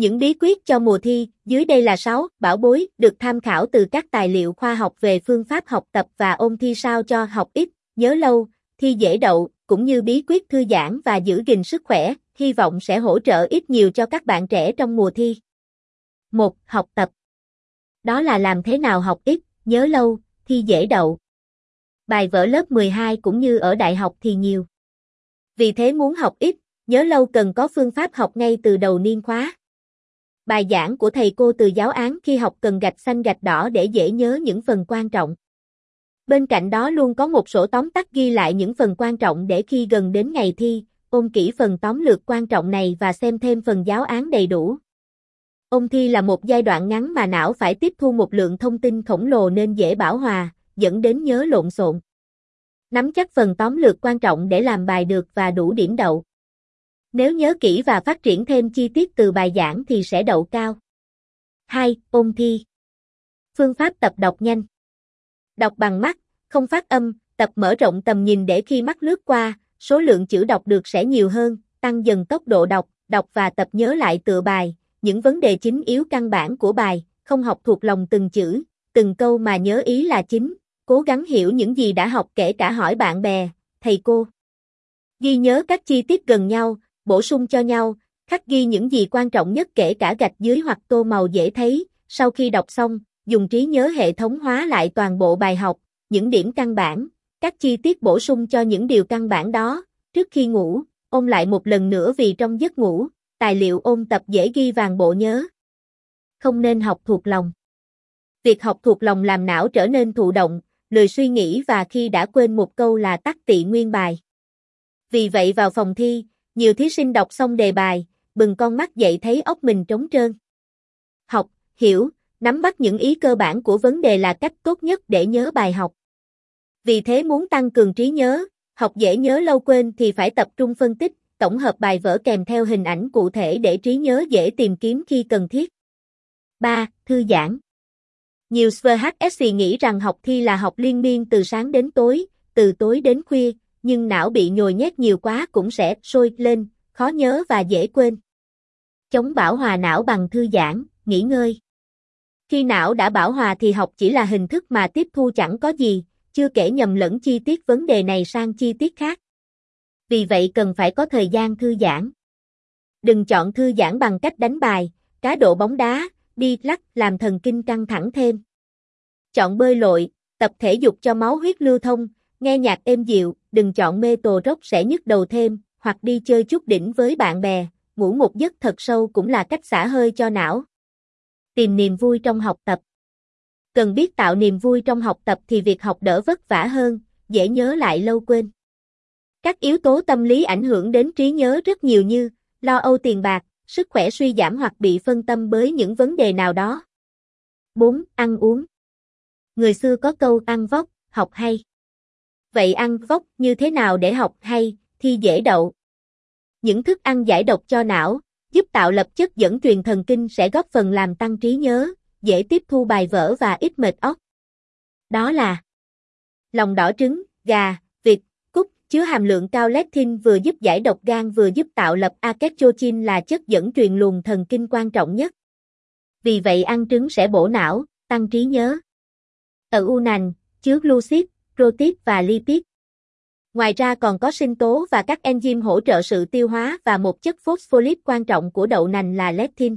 Những bí quyết cho mùa thi, dưới đây là 6 bảo bối được tham khảo từ các tài liệu khoa học về phương pháp học tập và ôn thi sao cho học ít, nhớ lâu, thi dễ đậu, cũng như bí quyết thư giãn và giữ gìn sức khỏe, hy vọng sẽ hỗ trợ ít nhiều cho các bạn trẻ trong mùa thi. 1. Học tập Đó là làm thế nào học ít, nhớ lâu, thi dễ đậu. Bài vở lớp 12 cũng như ở đại học thì nhiều. Vì thế muốn học ít, nhớ lâu cần có phương pháp học ngay từ đầu niên khóa. Bài giảng của thầy cô từ giáo án khi học cần gạch xanh gạch đỏ để dễ nhớ những phần quan trọng. Bên cạnh đó luôn có một sổ tóm tắt ghi lại những phần quan trọng để khi gần đến ngày thi, ôm kỹ phần tóm lược quan trọng này và xem thêm phần giáo án đầy đủ. Ôn thi là một giai đoạn ngắn mà não phải tiếp thu một lượng thông tin khổng lồ nên dễ bảo hòa, dẫn đến nhớ lộn xộn. Nắm chắc phần tóm lược quan trọng để làm bài được và đủ điểm đậu. Nếu nhớ kỹ và phát triển thêm chi tiết từ bài giảng thì sẽ đậu cao. 2. Ôn thi Phương pháp tập đọc nhanh Đọc bằng mắt, không phát âm, tập mở rộng tầm nhìn để khi mắt lướt qua, số lượng chữ đọc được sẽ nhiều hơn, tăng dần tốc độ đọc, đọc và tập nhớ lại tựa bài, những vấn đề chính yếu căn bản của bài, không học thuộc lòng từng chữ, từng câu mà nhớ ý là chính, cố gắng hiểu những gì đã học kể cả hỏi bạn bè, thầy cô. Ghi nhớ các chi tiết gần nhau, bổ sung cho nhau, khắc ghi những gì quan trọng nhất kể cả gạch dưới hoặc tô màu dễ thấy, sau khi đọc xong, dùng trí nhớ hệ thống hóa lại toàn bộ bài học, những điểm căn bản, các chi tiết bổ sung cho những điều căn bản đó, trước khi ngủ, ôn lại một lần nữa vì trong giấc ngủ, tài liệu ôn tập dễ ghi vàng bộ nhớ. Không nên học thuộc lòng. Việc học thuộc lòng làm não trở nên thụ động, lười suy nghĩ và khi đã quên một câu là tắt tị nguyên bài. Vì vậy vào phòng thi, nhiều thí sinh đọc xong đề bài, bừng con mắt dậy thấy óc mình trống trơn. Học, hiểu, nắm bắt những ý cơ bản của vấn đề là cách tốt nhất để nhớ bài học. Vì thế muốn tăng cường trí nhớ, học dễ nhớ lâu quên thì phải tập trung phân tích, tổng hợp bài vở kèm theo hình ảnh cụ thể để trí nhớ dễ tìm kiếm khi cần thiết. 3. Thư giãn Nhiều SVHSC nghĩ rằng học thi là học liên miên từ sáng đến tối, từ tối đến khuya, nhưng não bị nhồi nhét nhiều quá cũng sẽ sôi lên, khó nhớ và dễ quên. Chống bảo hòa não bằng thư giãn, nghỉ ngơi. Khi não đã bảo hòa thì học chỉ là hình thức mà tiếp thu chẳng có gì, chưa kể nhầm lẫn chi tiết vấn đề này sang chi tiết khác. Vì vậy cần phải có thời gian thư giãn. Đừng chọn thư giãn bằng cách đánh bài, cá độ bóng đá, đi lắc làm thần kinh căng thẳng thêm. Chọn bơi lội, tập thể dục cho máu huyết lưu thông, nghe nhạc êm dịu, đừng chọn mê tổ rốc sẽ nhức đầu thêm, hoặc đi chơi chút đỉnh với bạn bè, ngủ một giấc thật sâu cũng là cách xả hơi cho não. Tìm niềm vui trong học tập Cần biết tạo niềm vui trong học tập thì việc học đỡ vất vả hơn, dễ nhớ lại lâu quên. Các yếu tố tâm lý ảnh hưởng đến trí nhớ rất nhiều như lo âu tiền bạc, sức khỏe suy giảm hoặc bị phân tâm bởi những vấn đề nào đó. 4. Ăn uống Người xưa có câu ăn vóc, học hay. Vậy ăn vóc như thế nào để học hay, thi dễ đậu? Những thức ăn giải độc cho não, giúp tạo lập chất dẫn truyền thần kinh sẽ góp phần làm tăng trí nhớ, dễ tiếp thu bài vở và ít mệt óc. Đó là lòng đỏ trứng, gà, vịt, cúc, chứa hàm lượng cao lectin vừa giúp giải độc gan vừa giúp tạo lập acetylcholine là chất dẫn truyền luồng thần kinh quan trọng nhất. Vì vậy ăn trứng sẽ bổ não, tăng trí nhớ. Ở u nành, chứa glucid, protein và lipid. Ngoài ra còn có sinh tố và các enzyme hỗ trợ sự tiêu hóa và một chất phospholip quan trọng của đậu nành là lectin.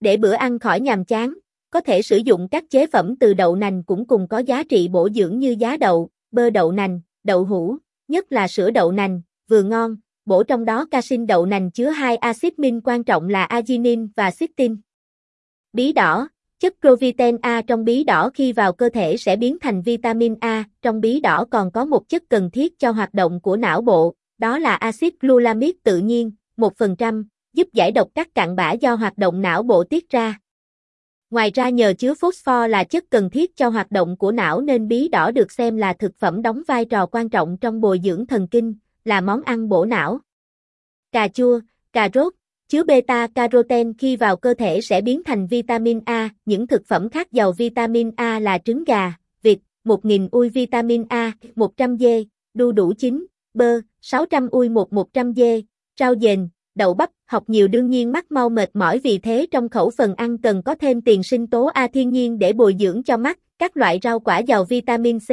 Để bữa ăn khỏi nhàm chán, có thể sử dụng các chế phẩm từ đậu nành cũng cùng có giá trị bổ dưỡng như giá đậu, bơ đậu nành, đậu hũ, nhất là sữa đậu nành, vừa ngon, bổ trong đó casin đậu nành chứa hai axit min quan trọng là arginine và cysteine. Bí đỏ, chất proviten A trong bí đỏ khi vào cơ thể sẽ biến thành vitamin A, trong bí đỏ còn có một chất cần thiết cho hoạt động của não bộ, đó là axit glutamic tự nhiên, 1%, giúp giải độc các cặn bã do hoạt động não bộ tiết ra. Ngoài ra nhờ chứa phosphor là chất cần thiết cho hoạt động của não nên bí đỏ được xem là thực phẩm đóng vai trò quan trọng trong bồi dưỡng thần kinh, là món ăn bổ não. Cà chua, cà rốt, chứa beta carotene khi vào cơ thể sẽ biến thành vitamin A. Những thực phẩm khác giàu vitamin A là trứng gà, vịt, 1.000 ui vitamin A, 100 dê, đu đủ chín, bơ, 600 ui một 100 dê, rau dền, đậu bắp, học nhiều đương nhiên mắt mau mệt mỏi vì thế trong khẩu phần ăn cần có thêm tiền sinh tố A thiên nhiên để bồi dưỡng cho mắt, các loại rau quả giàu vitamin C,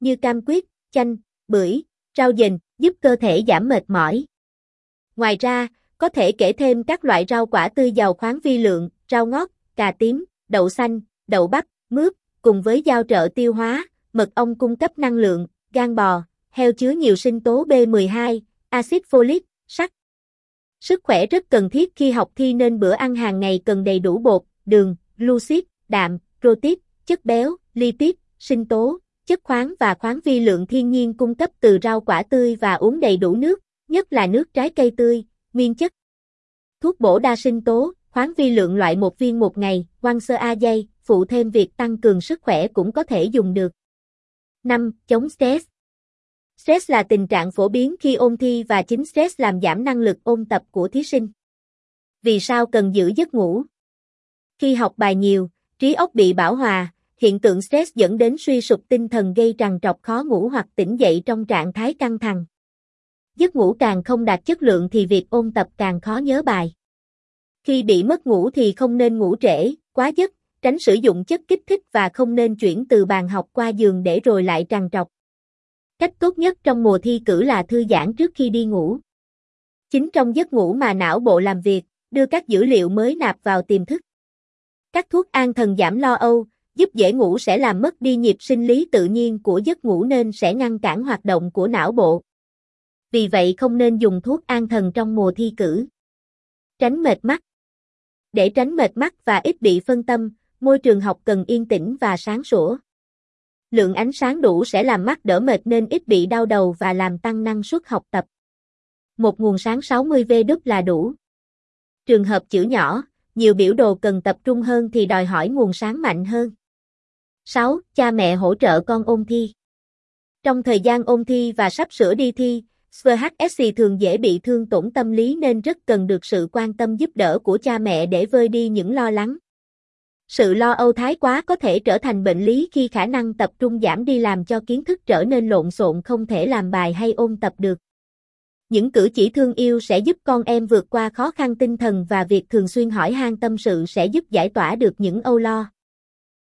như cam quýt, chanh, bưởi, rau dền, giúp cơ thể giảm mệt mỏi. Ngoài ra, có thể kể thêm các loại rau quả tươi giàu khoáng vi lượng, rau ngót, cà tím, đậu xanh, đậu bắp, mướp, cùng với giao trợ tiêu hóa, mật ong cung cấp năng lượng, gan bò, heo chứa nhiều sinh tố B12, axit folic, sắt. Sức khỏe rất cần thiết khi học thi nên bữa ăn hàng ngày cần đầy đủ bột, đường, glucid, đạm, protein, chất béo, lipid, sinh tố, chất khoáng và khoáng vi lượng thiên nhiên cung cấp từ rau quả tươi và uống đầy đủ nước, nhất là nước trái cây tươi, nguyên chất. Thuốc bổ đa sinh tố, khoáng vi lượng loại một viên một ngày, quăng sơ A dây, phụ thêm việc tăng cường sức khỏe cũng có thể dùng được. 5. Chống stress Stress là tình trạng phổ biến khi ôn thi và chính stress làm giảm năng lực ôn tập của thí sinh. Vì sao cần giữ giấc ngủ? Khi học bài nhiều, trí óc bị bảo hòa, hiện tượng stress dẫn đến suy sụp tinh thần gây trằn trọc khó ngủ hoặc tỉnh dậy trong trạng thái căng thẳng. Giấc ngủ càng không đạt chất lượng thì việc ôn tập càng khó nhớ bài. Khi bị mất ngủ thì không nên ngủ trễ, quá giấc, tránh sử dụng chất kích thích và không nên chuyển từ bàn học qua giường để rồi lại trằn trọc. Cách tốt nhất trong mùa thi cử là thư giãn trước khi đi ngủ. Chính trong giấc ngủ mà não bộ làm việc, đưa các dữ liệu mới nạp vào tiềm thức. Các thuốc an thần giảm lo âu, giúp dễ ngủ sẽ làm mất đi nhịp sinh lý tự nhiên của giấc ngủ nên sẽ ngăn cản hoạt động của não bộ. Vì vậy không nên dùng thuốc an thần trong mùa thi cử. Tránh mệt mắt Để tránh mệt mắt và ít bị phân tâm, môi trường học cần yên tĩnh và sáng sủa. Lượng ánh sáng đủ sẽ làm mắt đỡ mệt nên ít bị đau đầu và làm tăng năng suất học tập. Một nguồn sáng 60V là đủ. Trường hợp chữ nhỏ, nhiều biểu đồ cần tập trung hơn thì đòi hỏi nguồn sáng mạnh hơn. 6. Cha mẹ hỗ trợ con ôn thi. Trong thời gian ôn thi và sắp sửa đi thi, SVHSC thường dễ bị thương tổn tâm lý nên rất cần được sự quan tâm giúp đỡ của cha mẹ để vơi đi những lo lắng. Sự lo âu thái quá có thể trở thành bệnh lý khi khả năng tập trung giảm đi làm cho kiến thức trở nên lộn xộn không thể làm bài hay ôn tập được. Những cử chỉ thương yêu sẽ giúp con em vượt qua khó khăn tinh thần và việc thường xuyên hỏi han tâm sự sẽ giúp giải tỏa được những âu lo.